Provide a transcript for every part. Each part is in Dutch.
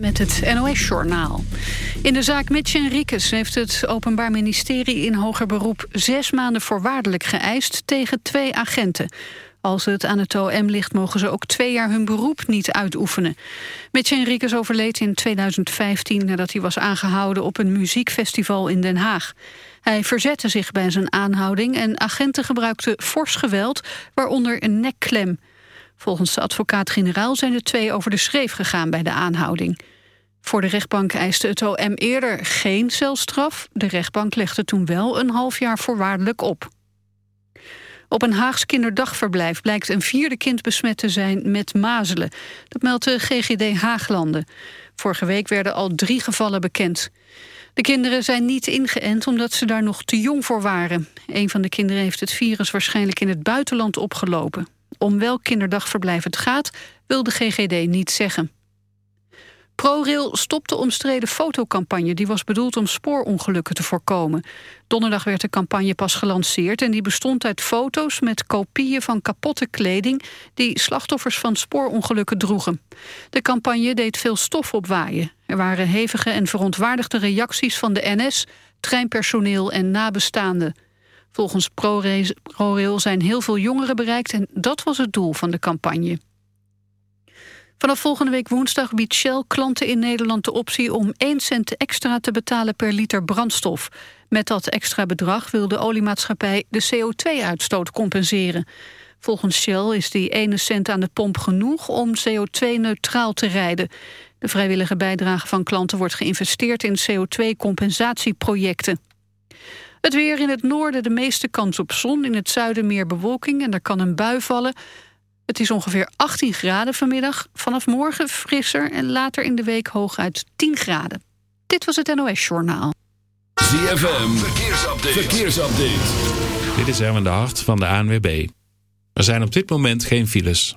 Met het NOS-journaal. In de zaak Mitch Henriques heeft het Openbaar Ministerie in hoger beroep... zes maanden voorwaardelijk geëist tegen twee agenten. Als het aan het OM ligt, mogen ze ook twee jaar hun beroep niet uitoefenen. Mitch Henriques overleed in 2015 nadat hij was aangehouden... op een muziekfestival in Den Haag. Hij verzette zich bij zijn aanhouding en agenten gebruikten fors geweld... waaronder een nekklem. Volgens de advocaat-generaal zijn de twee over de schreef gegaan bij de aanhouding. Voor de rechtbank eiste het OM eerder geen celstraf. De rechtbank legde toen wel een half jaar voorwaardelijk op. Op een Haags kinderdagverblijf blijkt een vierde kind besmet te zijn met mazelen. Dat meldt de GGD Haaglanden. Vorige week werden al drie gevallen bekend. De kinderen zijn niet ingeënt omdat ze daar nog te jong voor waren. Een van de kinderen heeft het virus waarschijnlijk in het buitenland opgelopen. Om welk kinderdagverblijf het gaat, wil de GGD niet zeggen. ProRail stopt de omstreden fotocampagne... die was bedoeld om spoorongelukken te voorkomen. Donderdag werd de campagne pas gelanceerd... en die bestond uit foto's met kopieën van kapotte kleding... die slachtoffers van spoorongelukken droegen. De campagne deed veel stof opwaaien. Er waren hevige en verontwaardigde reacties van de NS... treinpersoneel en nabestaanden. Volgens ProRail zijn heel veel jongeren bereikt... en dat was het doel van de campagne. Vanaf volgende week woensdag biedt Shell klanten in Nederland de optie om 1 cent extra te betalen per liter brandstof. Met dat extra bedrag wil de oliemaatschappij de CO2-uitstoot compenseren. Volgens Shell is die ene cent aan de pomp genoeg om CO2-neutraal te rijden. De vrijwillige bijdrage van klanten wordt geïnvesteerd in CO2-compensatieprojecten. Het weer in het noorden de meeste kans op zon, in het zuiden meer bewolking en er kan een bui vallen. Het is ongeveer 18 graden vanmiddag. Vanaf morgen frisser en later in de week hooguit 10 graden. Dit was het NOS Journaal. ZFM, verkeersupdate. verkeersupdate. Dit is Erwin de Hart van de ANWB. Er zijn op dit moment geen files.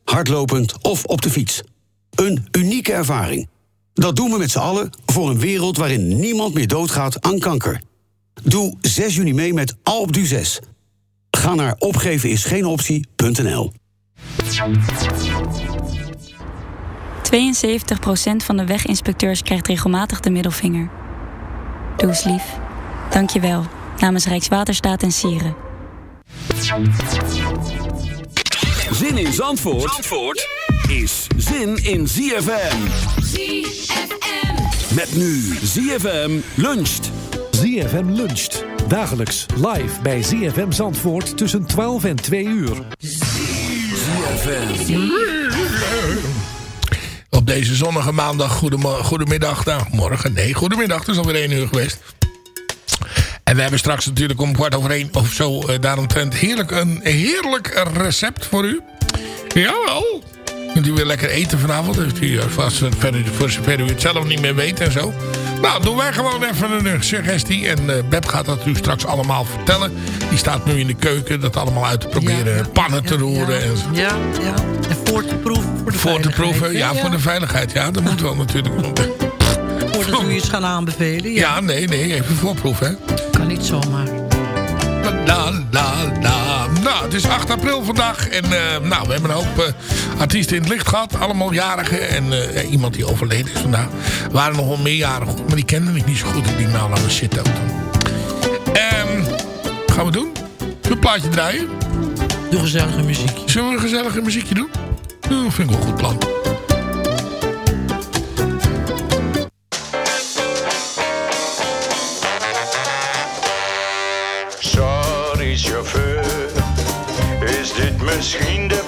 hardlopend of op de fiets. Een unieke ervaring. Dat doen we met z'n allen voor een wereld waarin niemand meer doodgaat aan kanker. Doe 6 juni mee met Alpe d'Huez. Ga naar opgevenisgeenoptie.nl 72% van de weginspecteurs krijgt regelmatig de middelvinger. Doe eens lief. Dank je wel. Namens Rijkswaterstaat en Sieren. Zin in Zandvoort, Zandvoort is zin in ZFM. ZFM. Met nu ZFM luncht. ZFM luncht. Dagelijks live bij ZFM Zandvoort tussen 12 en 2 uur. ZFM. Op deze zonnige maandag. Goedemiddag. Nou, morgen. Nee, goedemiddag. Het is alweer één uur geweest. En we hebben straks natuurlijk om kwart over één of zo eh, daaromtrent heerlijk, een heerlijk recept voor u. Jawel. Kunt u weer lekker eten vanavond. Heeft u eh, vast verder, voor zover u het zelf niet meer weet en zo. Nou, doen wij gewoon even een eh, suggestie. En eh, Beb gaat dat u straks allemaal vertellen. Die staat nu in de keuken dat allemaal uit te proberen. pannen te roeren. En zo. Ja, ja. En voor te proeven voor de voor te proeven. Ja, voor de veiligheid. Ja, dat moet wel natuurlijk. Voordat u iets gaan aanbevelen. Ja, Ja, nee, nee. Even voorproeven, hè. kan niet zomaar. La, la, la. Nou, het is 8 april vandaag. En eh, nou, we hebben een hoop eh, artiesten in het licht gehad. Allemaal jarigen. En eh, iemand die overleden is vandaag. Er waren nog wel meerjarigen. Maar die kende ik niet zo goed. Ik denk, nou, laten we zitten ook dan. Ehm, gaan we doen? Zullen we een plaatje draaien? Doe gezellige muziek. Zullen we een gezellige muziekje doen? Ja, vind ik wel een goed plan. Misschien de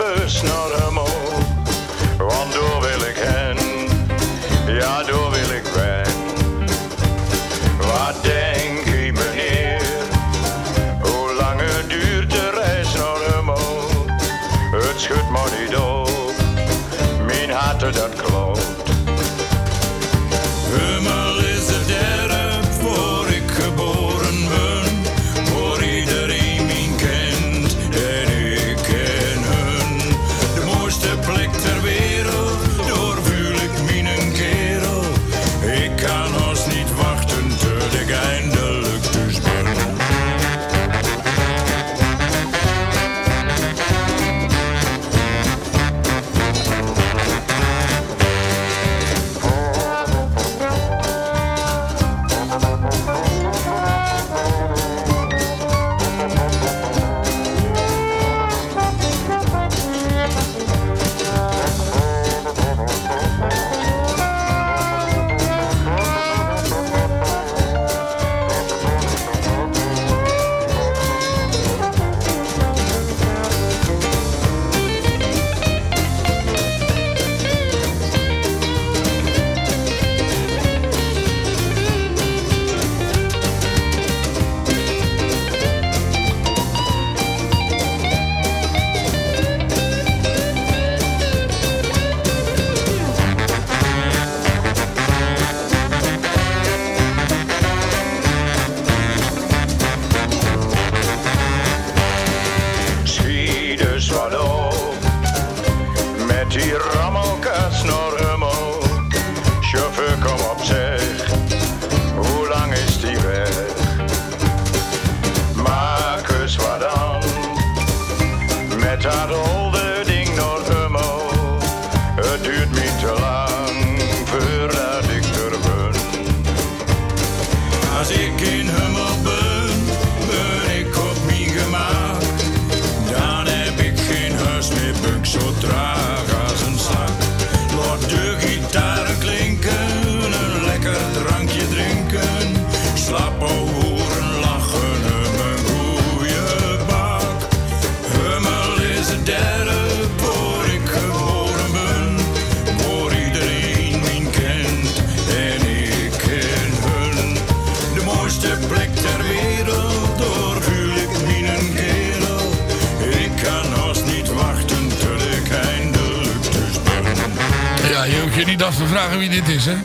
vragen wie dit is, hè?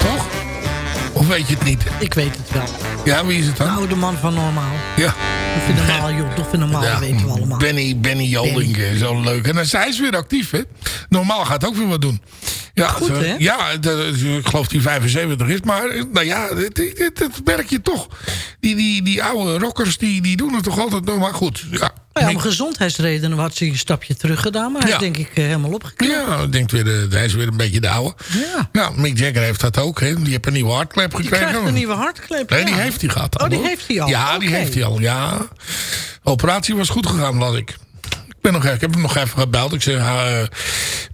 Toch? Of weet je het niet? Ik weet het wel. Ja, wie is het De dan? oude man van normaal. Ja. Of in normaal, joh. Of in normaal, Ja, weten we allemaal. Benny, Benny Joldink is zo leuk. En hij is weer actief, hè? Normaal gaat ook weer wat doen. Ja, Goed, hè? Ja, ik geloof dat hij 75 is. Maar nou ja, dat, merk je toch. Die, die, die oude rockers, die, die doen het toch altijd nog maar goed. Ja, Ja, om gezondheidsredenen had ze een stapje terug gedaan. Maar hij is denk ik eh, helemaal opgeknapt. Ja, ik denk weer, eh, hij is weer een beetje de oude. Ja. Nou, Mick Jagger heeft dat ook. Hè? Die heeft een nieuwe hartklep Die gekregen. krijgt een nieuwe hartklep. Nee, die heeft hij gehad. al, Oh, die hoor. heeft hij al? Ja, die heeft hij al. Ja. operatie was goed gegaan, las ik. Ik, ben nog, ik heb hem nog even gebeld. Ik zeg, uh,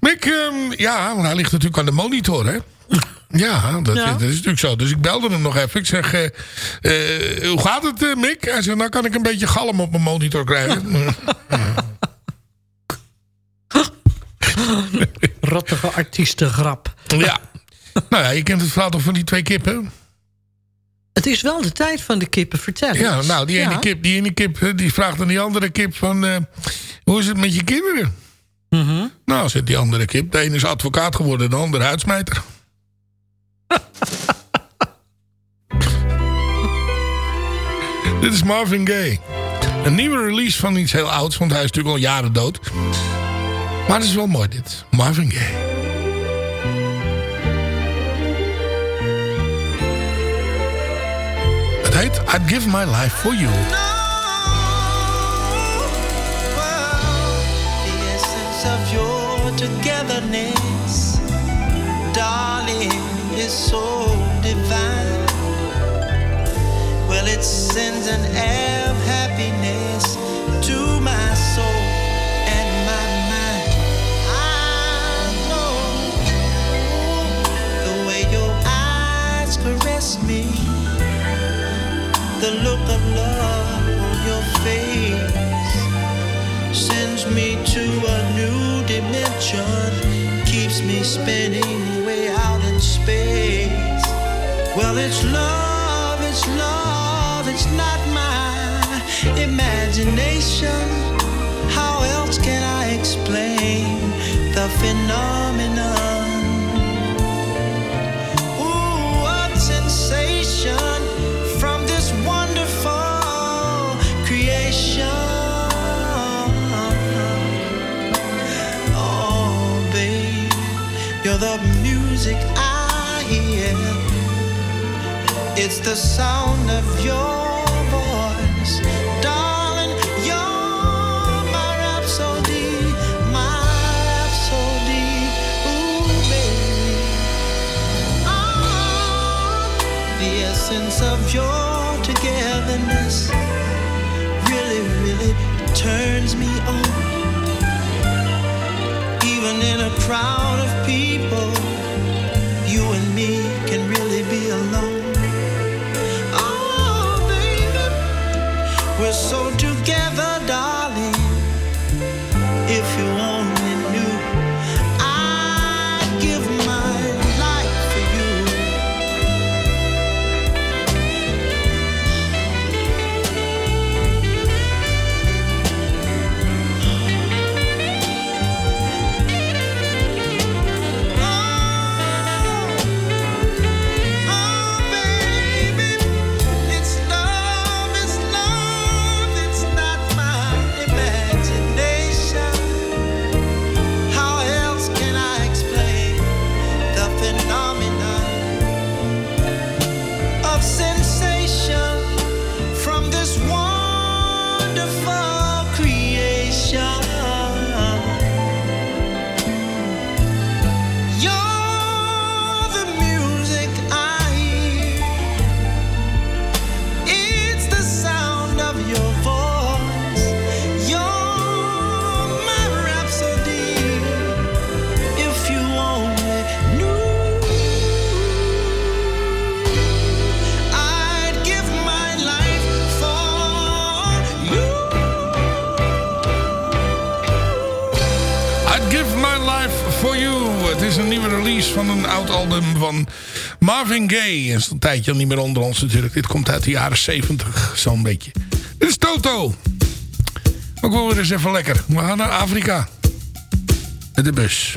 Mick, ehm, ja, hij ligt natuurlijk aan de monitor, hè. Ja dat, Ja. dat is natuurlijk zo. Dus ik belde hem nog even. Ik zeg, eh, eh, hoe gaat het, eh, Mick? Hij zegt, nou kan ik een beetje galm op mijn monitor krijgen. Rottige artiestengrap. Ja. nou ja, je kent het verhaal toch van die twee kippen? Het is wel de tijd van de kippen, vertel Ja, nou, die ene, Ja. kip, die ene kip die vraagt aan die andere kip van... eh, hoe is het met je kinderen? Mhm. Nou, zegt die andere kip. De ene is advocaat geworden, de andere uitsmijter. Dit is Marvin Gaye. Een nieuwe release van iets heel ouds, want hij is natuurlijk al jaren dood. Maar het is wel mooi dit. Marvin Gaye. Het heet I'd Give My Life For You. of your togetherness, darling, is so divine. Well, it sends an air of happiness to my soul and my mind. I know the way your eyes caress me, the look of love on your face sends me to a new dimension, keeps me spinning It's the sound of your turns me on. Even in a crowd of een tijdje al niet meer onder ons natuurlijk. Dit komt uit de jaren 70, zo'n beetje. Dit is Toto. Ook wel weer eens even lekker. We gaan naar Afrika. Met de bus.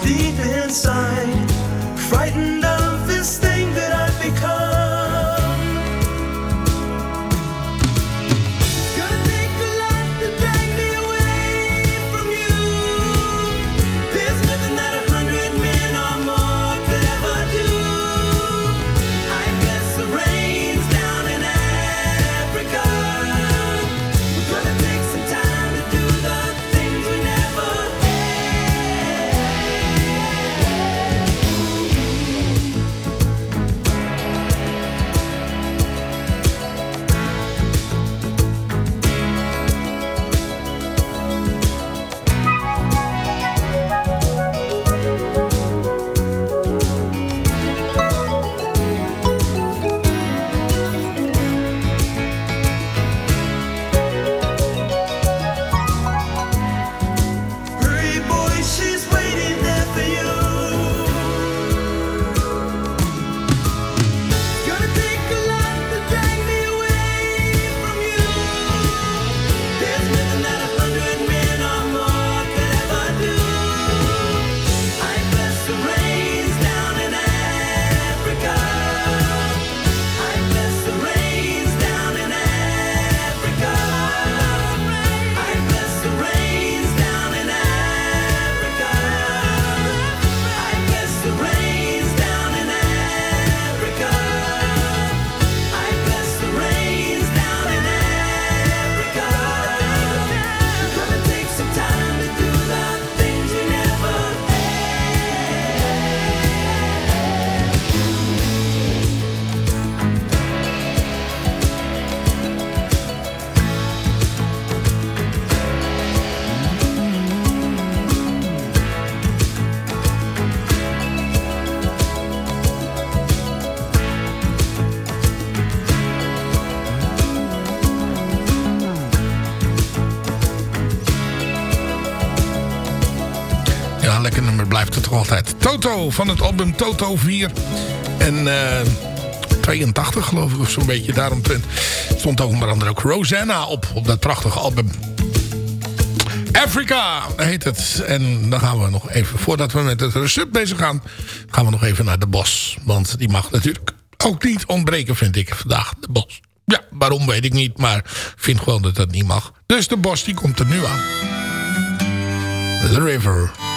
Deep inside, Toto van het album Toto 4. En eh 82 geloof ik of zo'n beetje daaromtrent. Stond ook onder andere ook Rosanna op. Op dat prachtige album. Africa heet het. En dan gaan we nog even, voordat we met het recept bezig gaan... gaan we nog even naar de bos. Want die mag natuurlijk ook niet ontbreken, vind ik vandaag. De bos. Ja, waarom weet ik niet, maar vind gewoon dat dat niet mag. Dus de bos die komt er nu aan. The River.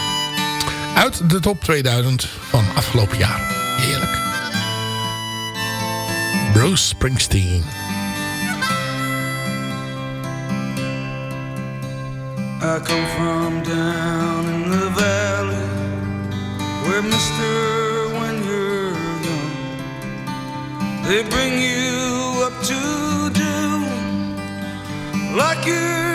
Uit de top 2000 van afgelopen jaar. Heerlijk. Bruce Springsteen. I come from down in the valley where mister when you're young they bring you up to do like your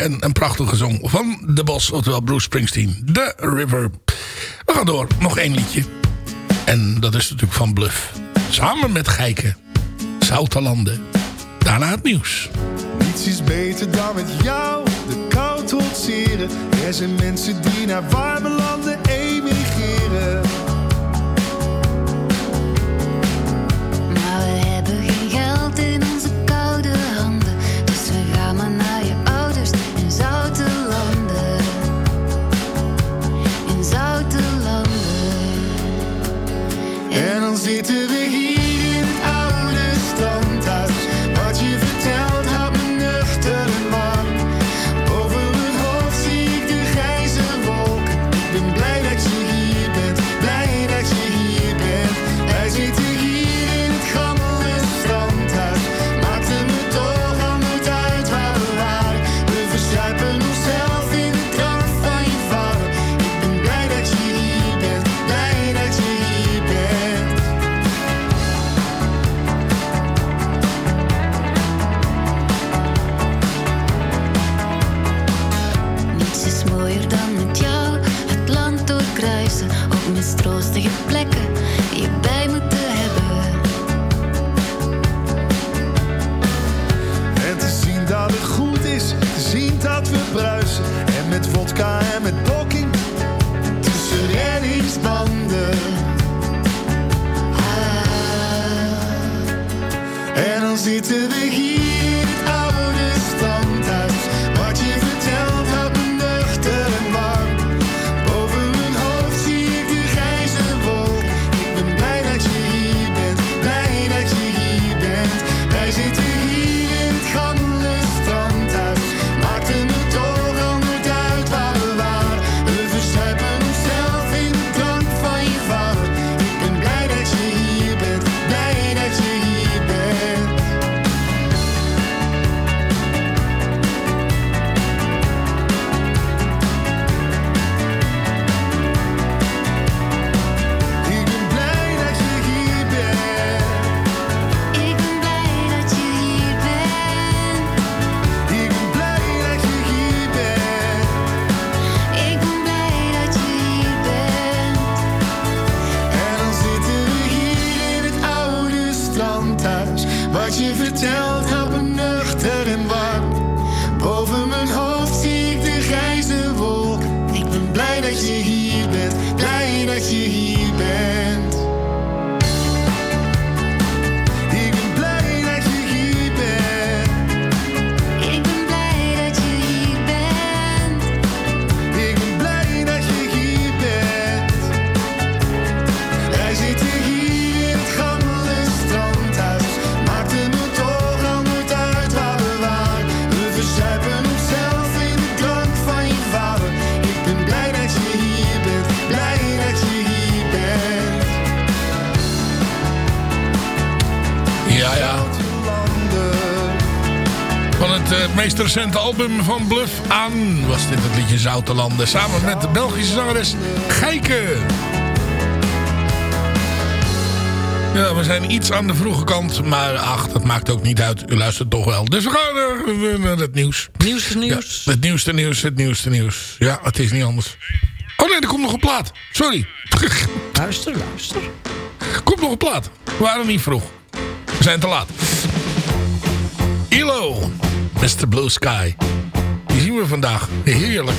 en een prachtige zong van de Bos, oftewel Bruce Springsteen. The River. We gaan door, nog één liedje. En dat is natuurlijk van Bluff. Samen met Geiken, Zoutelanden. Daarna het nieuws. Niets is beter dan met jou de kou trotseren. Er zijn mensen die naar warme landen meest recente album van Bluff aan was dit het liedje zouterlanden Samen met de Belgische zangeres Geike. Ja, we zijn iets aan de vroege kant, maar ach, dat maakt ook niet uit. U luistert toch wel. Dus we gaan naar het nieuws. Nieuwste nieuws. Het nieuwste nieuws, het nieuwste nieuws. Ja, het is niet anders. Oh nee, er komt nog een plaat. Sorry. Luister, luister. Komt nog een plaat. We waren niet vroeg. We zijn te laat. ILO. Mr. Blue Sky. Die zien we vandaag. Heerlijk.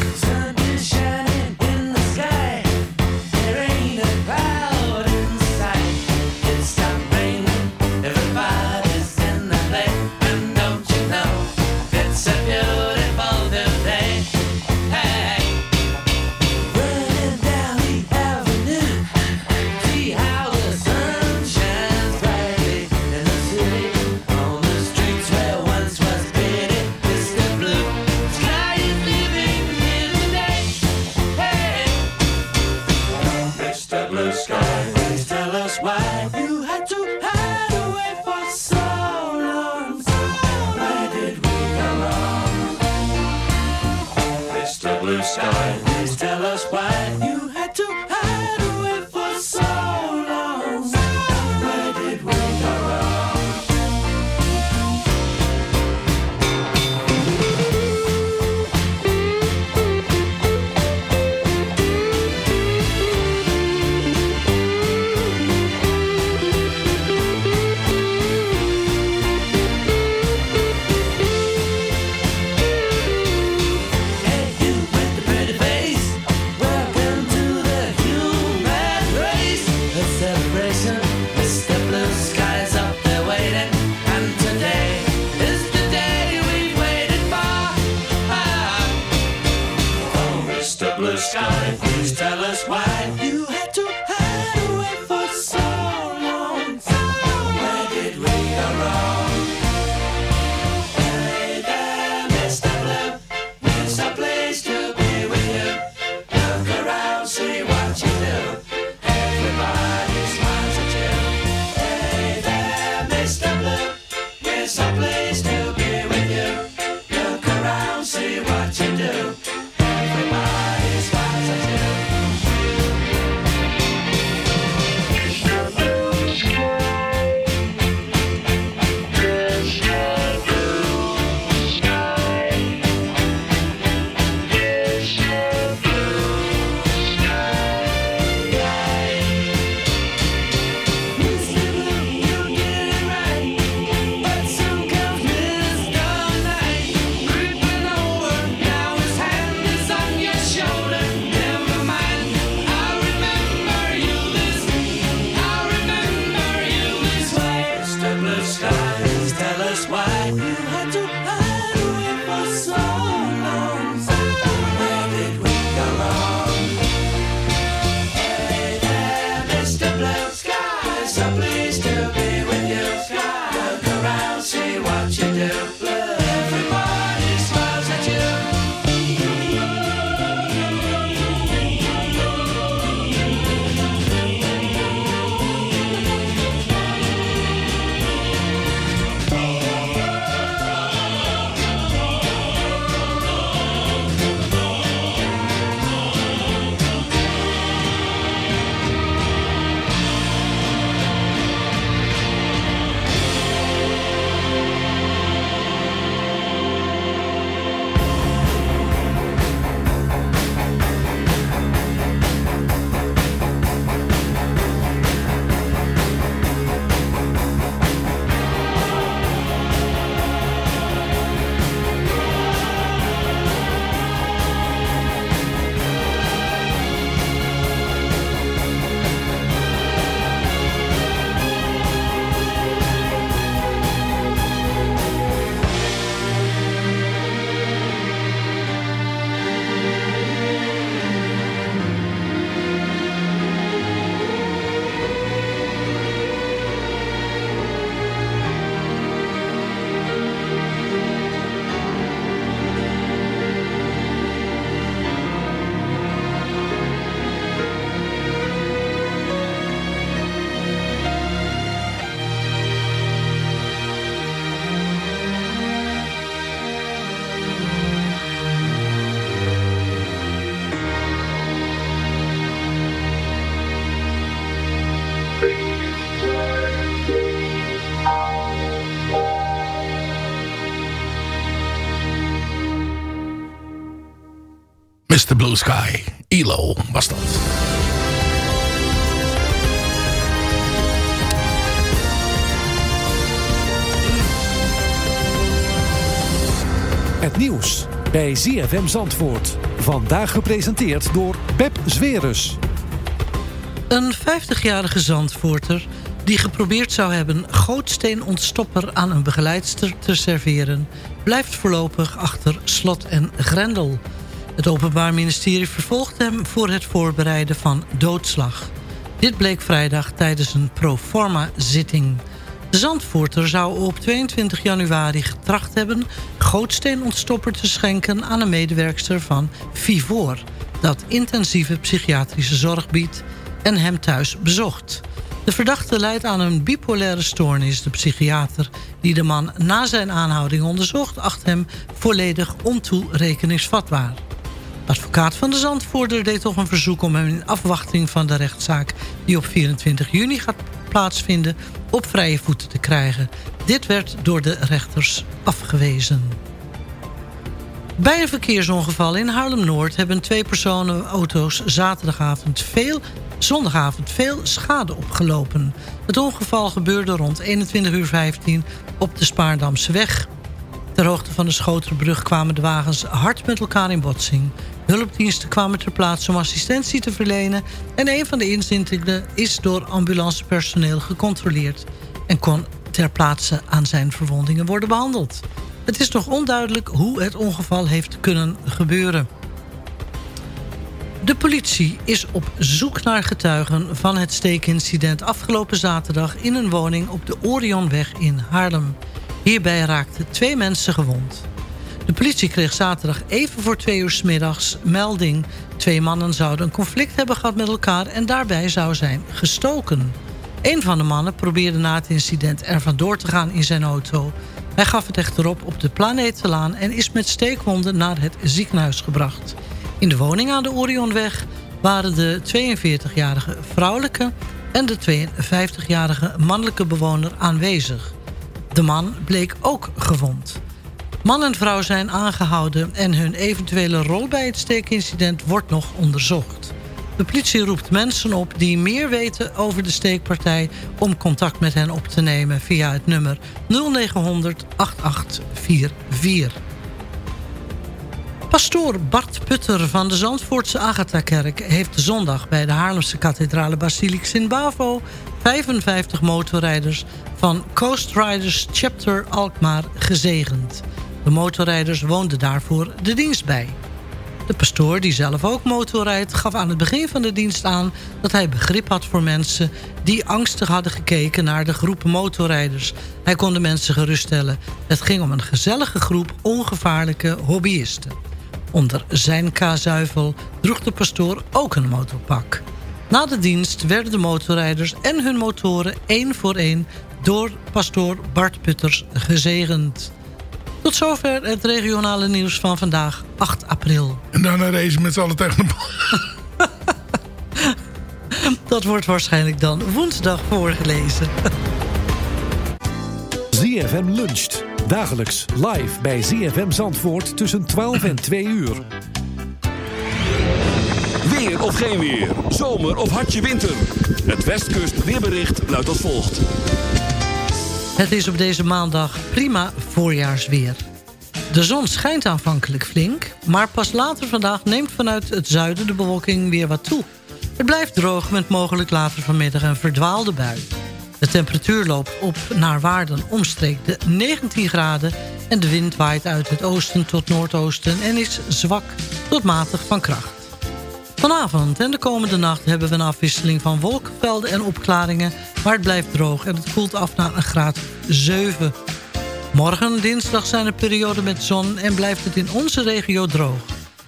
Mr. Blue Sky. ELO was dat. Het nieuws bij ZFM Zandvoort. Vandaag gepresenteerd door Pep Zwerus. Een 50-jarige Zandvoorter die geprobeerd zou hebben... gootsteenontstopper aan een begeleidster te serveren... blijft voorlopig achter slot en grendel. Het Openbaar Ministerie vervolgt hem voor het voorbereiden van doodslag. Dit bleek vrijdag tijdens een proforma-zitting. De Zandvoorter zou op 22 januari getracht hebben... gootsteenontstopper te schenken aan een medewerkster van Vivor... dat intensieve psychiatrische zorg biedt en hem thuis bezocht. De verdachte leidt aan een bipolaire stoornis. De psychiater die de man na zijn aanhouding onderzocht... acht hem volledig ontoerekeningsvatbaar. Advocaat van de Zandvoorder deed toch een verzoek om hem in afwachting van de rechtszaak... die op 24 juni gaat plaatsvinden, op vrije voeten te krijgen. Dit werd door de rechters afgewezen. Bij een verkeersongeval in Haarlem-Noord hebben twee personenauto's zaterdagavond veel, zondagavond veel schade opgelopen. Het ongeval gebeurde rond 21.15 uur op de Spaardamse weg. Ter hoogte van de Schoterbrug kwamen de wagens hard met elkaar in botsing. Hulpdiensten kwamen ter plaatse om assistentie te verlenen... en een van de inzittenden is door ambulancepersoneel gecontroleerd... en kon ter plaatse aan zijn verwondingen worden behandeld. Het is nog onduidelijk hoe het ongeval heeft kunnen gebeuren. De politie is op zoek naar getuigen van het steekincident afgelopen zaterdag in een woning op de Orionweg in Haarlem. Hierbij raakten twee mensen gewond. De politie kreeg zaterdag even voor twee uur 's middags melding. Twee mannen zouden een conflict hebben gehad met elkaar en daarbij zou zijn gestoken. Een van de mannen probeerde na het incident er vandoor te gaan in zijn auto. Hij gaf het echter op op de Planetenlaan en is met steekwonden naar het ziekenhuis gebracht. In de woning aan de Orionweg waren de 42-jarige vrouwelijke en de 52-jarige mannelijke bewoner aanwezig. De man bleek ook gewond. Man en vrouw zijn aangehouden en hun eventuele rol bij het steekincident wordt nog onderzocht. De politie roept mensen op die meer weten over de steekpartij... om contact met hen op te nemen via het nummer 0900 8844. Pastoor Bart Putter van de Zandvoortse Agatha-kerk... heeft zondag bij de Haarlemse kathedrale Basiliek in Bavo... 55 motorrijders van Coast Riders Chapter Alkmaar gezegend. De motorrijders woonden daarvoor de dienst bij. De pastoor, die zelf ook motorrijdt, gaf aan het begin van de dienst aan... dat hij begrip had voor mensen die angstig hadden gekeken naar de groep motorrijders. Hij kon de mensen geruststellen. Het ging om een gezellige groep ongevaarlijke hobbyisten. Onder zijn kazuivel droeg de pastoor ook een motorpak. Na de dienst werden de motorrijders en hun motoren één voor één... door pastoor Bart Putters gezegend. Tot zover het regionale nieuws van vandaag, 8 april. En daarna race met z'n allen tegen de bal. Dat wordt waarschijnlijk dan woensdag voorgelezen. ZFM luncht. Dagelijks live bij ZFM Zandvoort tussen 12 en 2 uur. Of geen weer. Zomer of hartje winter. Het Westkust weerbericht luidt als volgt. Het is op deze maandag prima voorjaarsweer. De zon schijnt aanvankelijk flink, maar pas later vandaag neemt vanuit het zuiden de bewolking weer wat toe. Het blijft droog met mogelijk later vanmiddag een verdwaalde bui. De temperatuur loopt op naar waarden omstreek de 19 graden... en de wind waait uit het oosten tot noordoosten en is zwak tot matig van kracht. Vanavond en de komende nacht hebben we een afwisseling van wolkenvelden en opklaringen... maar het blijft droog en het koelt af naar een graad 7. Morgen dinsdag zijn er perioden met zon en blijft het in onze regio droog.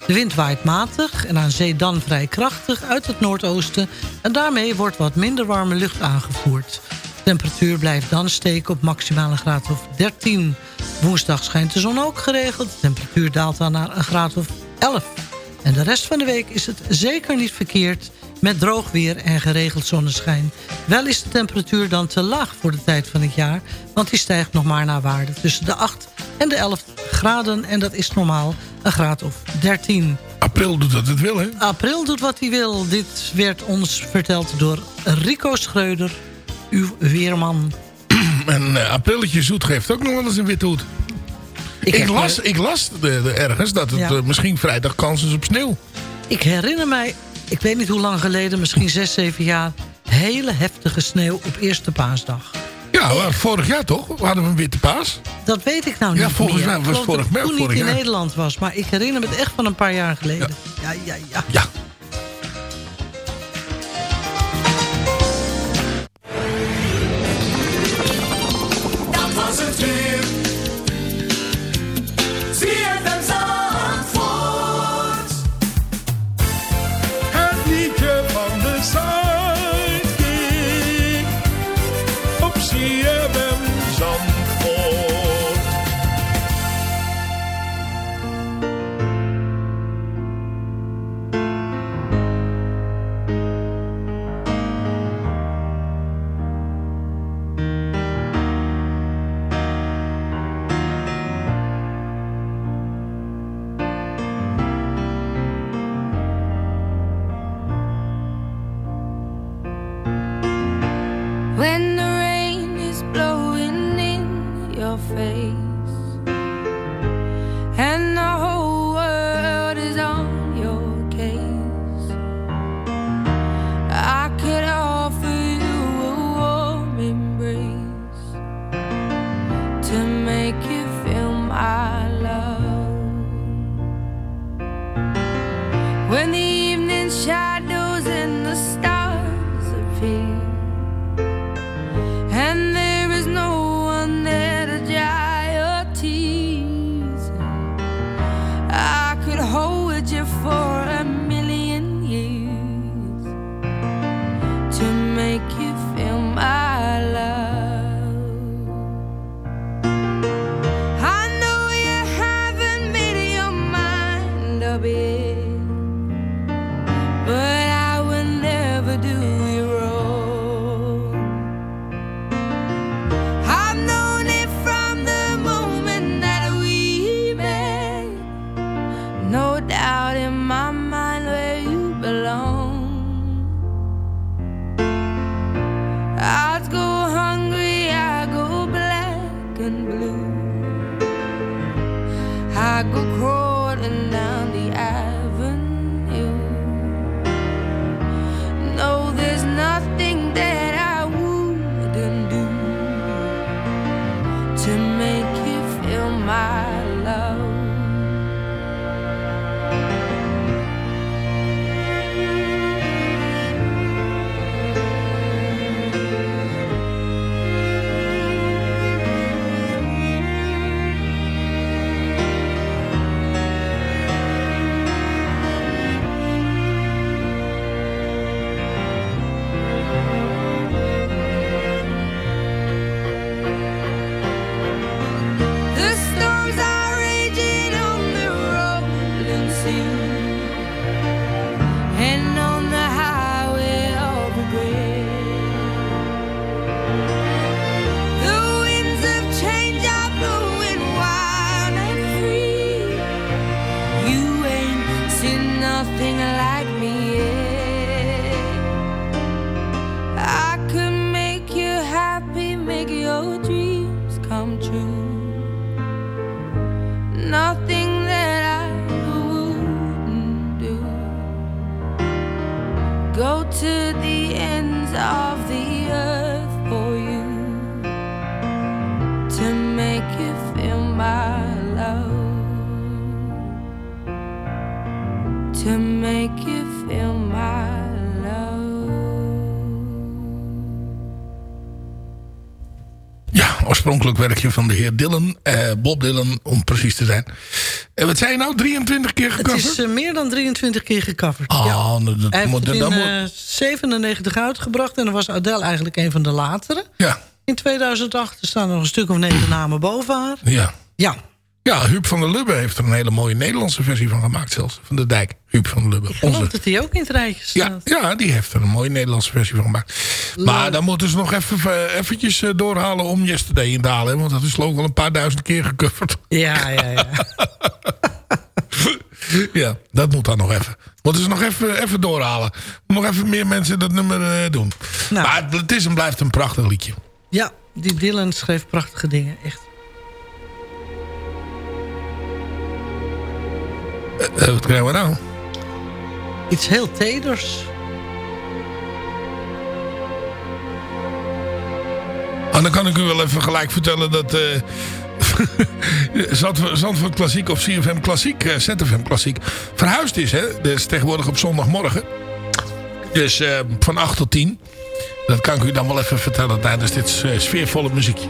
De wind waait matig en aan zee dan vrij krachtig uit het noordoosten... en daarmee wordt wat minder warme lucht aangevoerd. De temperatuur blijft dan steken op maximaal een graad of 13. Woensdag schijnt de zon ook geregeld. De temperatuur daalt dan naar een graad of 11. En de rest van de week is het zeker niet verkeerd met droog weer en geregeld zonneschijn. Wel is de temperatuur dan te laag voor de tijd van het jaar... want die stijgt nog maar naar waarde tussen de 8 en de 11 graden... en dat is normaal een graad of 13. April doet wat het wil, hè? April doet wat hij wil. Dit werd ons verteld door Rico Schreuder, uw weerman. En eh, Aprilletje Zoet geeft ook nog wel eens een witte hoed. Ik, las, ik las de, de ergens dat het Ja. eh, misschien vrijdag kans is op sneeuw. Ik herinner mij, ik weet niet hoe lang geleden, misschien zes, zeven jaar... hele heftige sneeuw op eerste paasdag. Ja, vorig jaar toch? We hadden we een witte paas. Dat weet ik nou Ja, niet volgens meer. mij was geloof vorig- dat het toen vorig niet in jaar. Nederland was. Maar ik herinner me het echt van een paar jaar geleden. Ja, ja, ja. Ja. Oorspronkelijk werkje van de heer Dylan. eh, Bob Dylan, om precies te zijn. En wat zei je nou? 23 keer Het gecoverd? is eh, meer dan 23 keer gecoverd. Ah, ja. nou, dat, Hij heeft moet, het dat in moet- eh, 97 uitgebracht en dan was Adele eigenlijk een van de latere. Ja. In 2008 er staan nog een stuk of negen namen boven haar. Ja. Ja. Ja, Huub van der Lubbe heeft er een hele mooie Nederlandse versie van gemaakt zelfs. Van de dijk, Huub van der Lubbe. Ik geloof dat hij ook in het rijtje staat. Ja, ja, die heeft er een mooie Nederlandse versie van gemaakt. Maar dan moeten ze nog even eh, eventjes eh, doorhalen om Yesterday in te halen. Want dat is geloof ik al een paar duizend keer gecoverd. Ja, ja, ja. Ja, dat moet dan nog even. Moeten ze nog even, even doorhalen. Nog even meer mensen dat nummer eh, doen. Nou. Maar het is en blijft een prachtig liedje. Ja, die Dylan schreef prachtige dingen, echt. Eh, wat krijgen we nou? Iets heel teders. Ah, dan kan ik u wel even gelijk vertellen dat... eh Zandvoort Klassiek of CFM Klassiek, eh, ZFM Klassiek, verhuisd is. Hè? Dus tegenwoordig op zondagmorgen. Dus van 8 tot 10. Dat kan ik u dan wel even vertellen tijdens dit sfeervolle muziekje.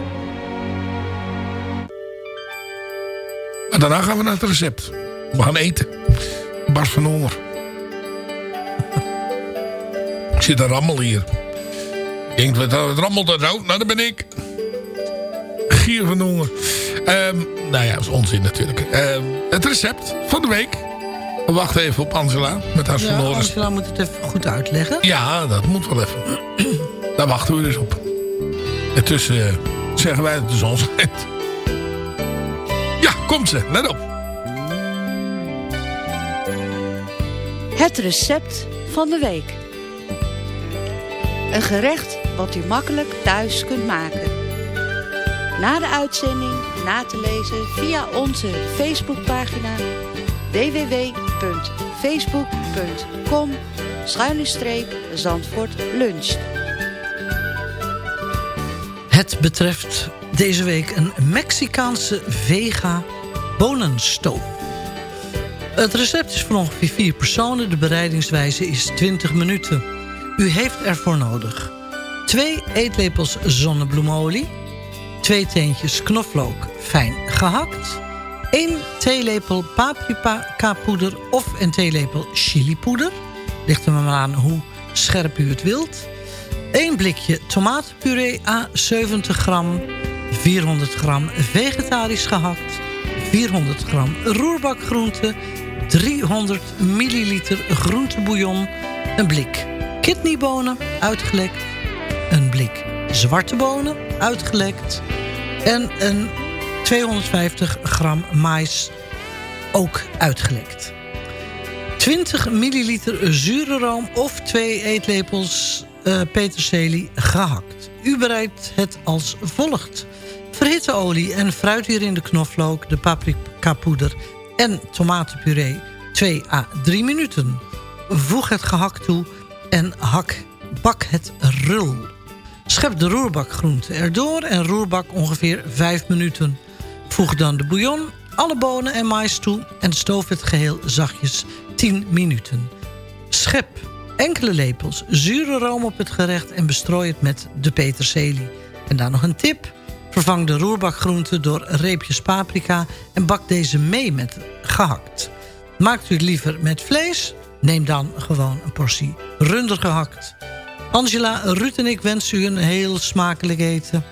Maar daarna gaan we naar het recept. We gaan eten. Bars van honger. Ik zit een rammel hier. Ik denk, wat, wat rammelt dat nou? Nou, dat ben ik. Gier van honger. Ehm, nou ja, dat is onzin natuurlijk. Ehm, het recept van de week. We wachten even op Angela met haar Ja, sonores. Angela moet het even goed uitleggen. Ja, dat moet wel even. Daar wachten we dus op. Intussen eh, zeggen wij dat de zon schijnt. Ja, komt ze. Let op. Het recept van de week. Een gerecht wat u makkelijk thuis kunt maken. Na de uitzending na te lezen via onze Facebookpagina www.facebook.com Zandvoort luncht. Het betreft deze week een Mexicaanse vega bonenstoof. Het recept is voor ongeveer vier personen. De bereidingswijze is 20 minuten. U heeft ervoor nodig 2 eetlepels zonnebloemolie, 2 teentjes knoflook fijn gehakt, 1 theelepel paprika poeder of een theelepel chilipoeder. Ligt er maar aan hoe scherp u het wilt. 1 blikje tomatenpuree A 70 gram, 400 gram vegetarisch gehakt, 400 gram roerbakgroente, 300 milliliter groentebouillon, een blik kidneybonen uitgelekt, een blik zwarte bonen uitgelekt en een 250 gram mais ook uitgelekt. 20 milliliter zure room of 2 eetlepels eh, peterselie gehakt. U bereidt het als volgt. Verhit de olie en fruit hierin de knoflook, de paprika poeder en tomatenpuree 2 à 3 minuten. Voeg het gehakt toe en hak, bak het rul. Schep de roerbakgroente erdoor en roerbak ongeveer 5 minuten. Voeg dan de bouillon, alle bonen en mais toe en stoof het geheel zachtjes 10 minuten. Schep enkele lepels zure room op het gerecht en bestrooi het met de peterselie. En dan nog een tip. Vervang de roerbakgroente door reepjes paprika en bak deze mee met gehakt. Maakt u het liever met vlees? Neem dan gewoon een portie runder gehakt. Angela, Ruud en ik wensen u een heel smakelijk eten.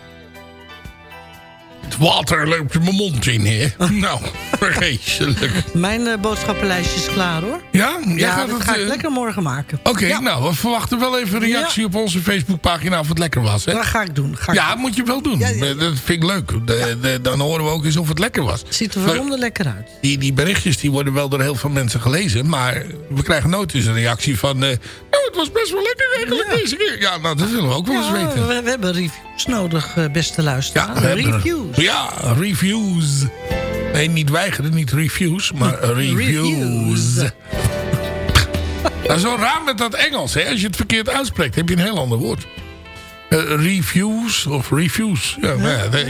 Het water loopt mijn mond in, hè? nou, vreselijk. Mijn eh, boodschappenlijstje is klaar hoor. Ja? Jij Ja, gaat dat het, ga ik eh, lekker morgen maken. Oké, Ja. nou, we verwachten wel even een reactie op onze Facebookpagina of het lekker was. Hè? Dat ga ik doen. Ga ik ja, moet je wel doen. Dat vind ik leuk. De- de- dan horen we ook eens of het lekker was. Ziet er verdomde lekker uit. Die, die berichtjes die worden wel door heel veel mensen gelezen. Maar we krijgen nooit eens een reactie van... eh, nou, het was best wel lekker eigenlijk deze keer. Ja, nou, dat willen we ook wel eens Ja, weten. we, we hebben reviews nodig, eh, beste luisteraar. we hebben- reviews. Ja, reviews. Nee, niet weigeren, niet reviews, maar reviews. dat is zo raar met dat Engels. Hè? Als je het verkeerd uitspreekt, heb je een heel ander woord. Eh, reviews of reviews. Ja,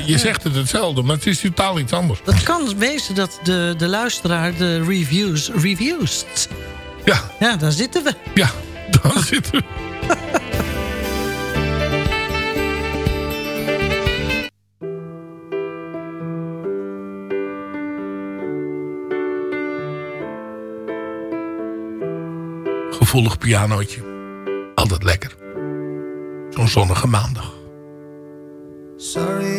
je zegt het hetzelfde, maar het is totaal iets anders. Het kan wezen dat de, de luisteraar de reviews reviews. Ja. Ja, daar zitten we. Ja, daar zitten we. Gevoelig pianootje. Altijd lekker. Zo'n zonnige maandag. Sorry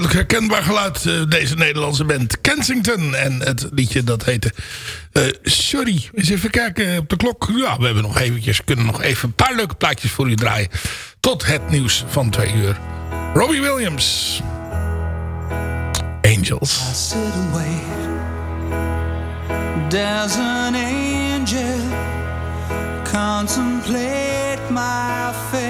duidelijk herkenbaar geluid. eh, deze Nederlandse band Kensington. En het liedje dat heette... eh, sorry, eens even kijken op de klok. Ja, we hebben nog eventjes, kunnen nog even een paar leuke plaatjes voor u draaien. Tot het nieuws van twee uur. Robbie Williams. Angels. There's an angel contemplate my fate.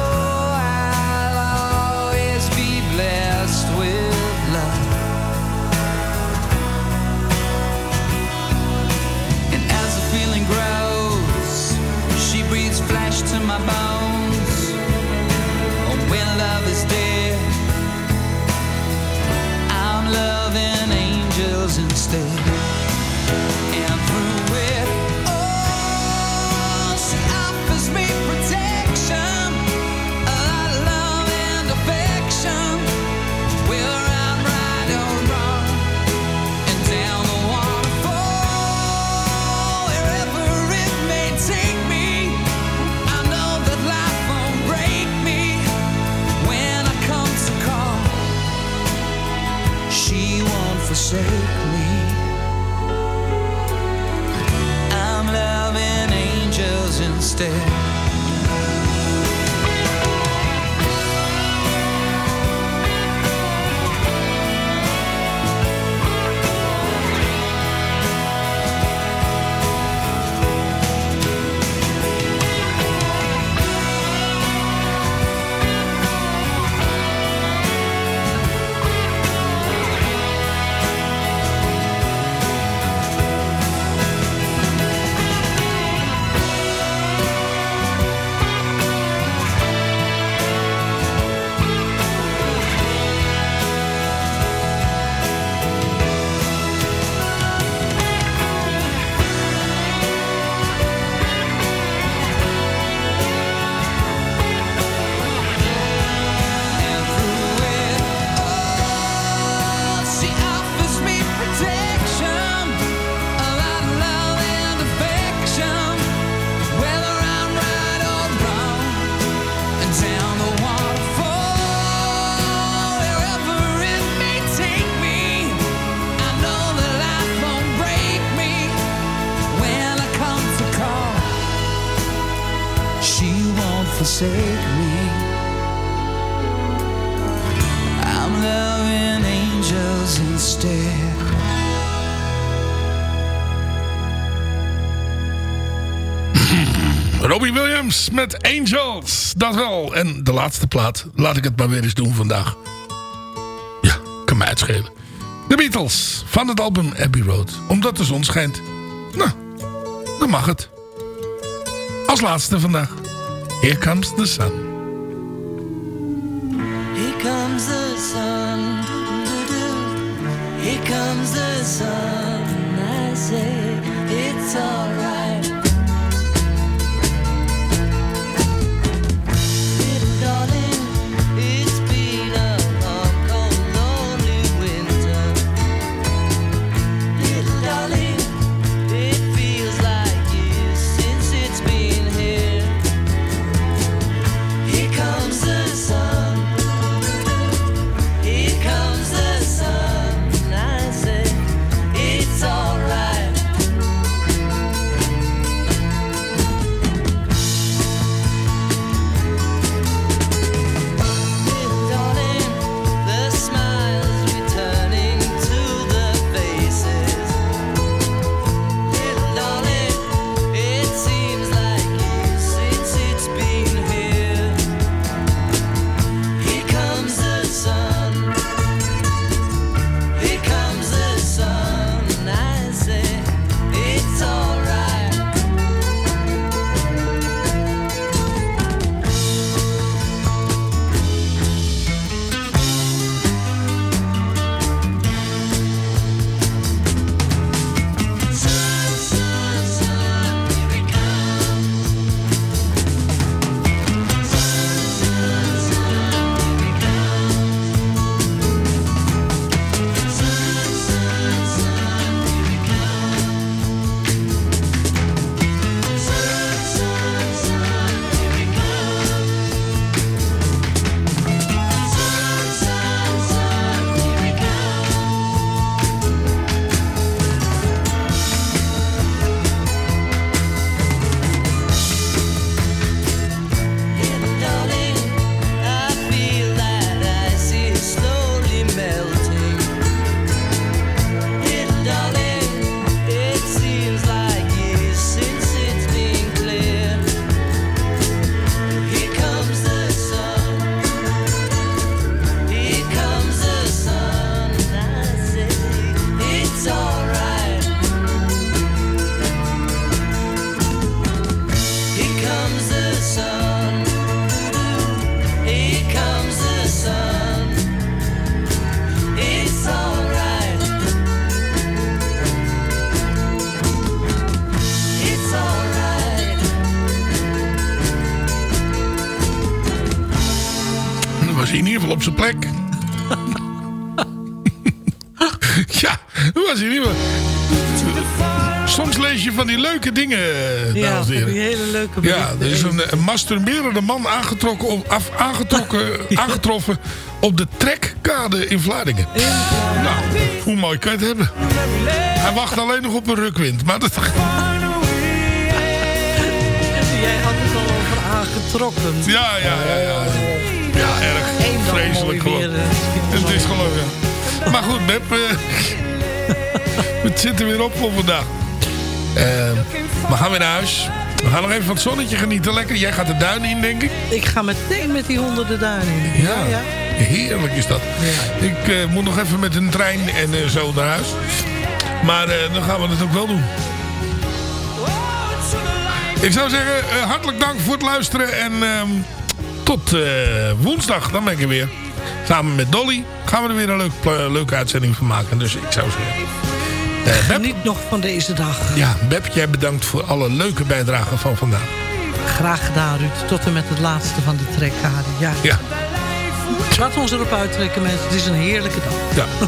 angels usted met Angels. Dat wel. En de laatste plaat. Laat ik het maar weer eens doen vandaag. Ja, kan mij uitschelen. De Beatles van het album Abbey Road. Omdat de zon schijnt. Nou, dan mag het. Als laatste vandaag. Here comes the sun. Here comes the sun. I say it's alright. Was hij in ieder geval op zijn plek. ja, dan was hij geval... Soms lees je van die leuke dingen, eh, Ja, dames en heren. die hele leuke Ja, berichten. er is een, een masturberende man aangetrokken op, af, aangetrokken, aangetroffen op de trekkade in Vlaardingen. Nou, hoe mooi kan je het hebben? Hij wacht alleen nog op een rukwind. Maar dat... Jij had aangetrokken. Ja, ja, ja, ja. Ja, erg. Vreselijk gewoon. weer, eh, Het is ja. Maar goed, Beb, eh, we zitten weer op voor vandaag. Eh, we gaan weer naar huis. We gaan nog even van het zonnetje genieten. Lekker. Jij gaat de duin in, denk ik. Ik ga meteen met die honden de duin in. Ja, heerlijk is dat. Ik moet nog even met een trein en zo naar huis. Maar dan gaan we het ook wel doen. Ik zou zeggen, hartelijk dank voor het luisteren. En ehm, tot eh, woensdag, dan ben ik er weer. Samen met Dolly gaan we er weer een leuk, leuke uitzending van maken. Dus ik zou zeggen... eh, Beb, Geniet nog van deze dag. ja, Beb, jij bedankt voor alle leuke bijdragen van vandaag. Graag gedaan, Ruud. Tot en met het laatste van de trekkade. Ja. Ja. Laten we ons erop uittrekken, mensen. Het is een heerlijke dag. Ja.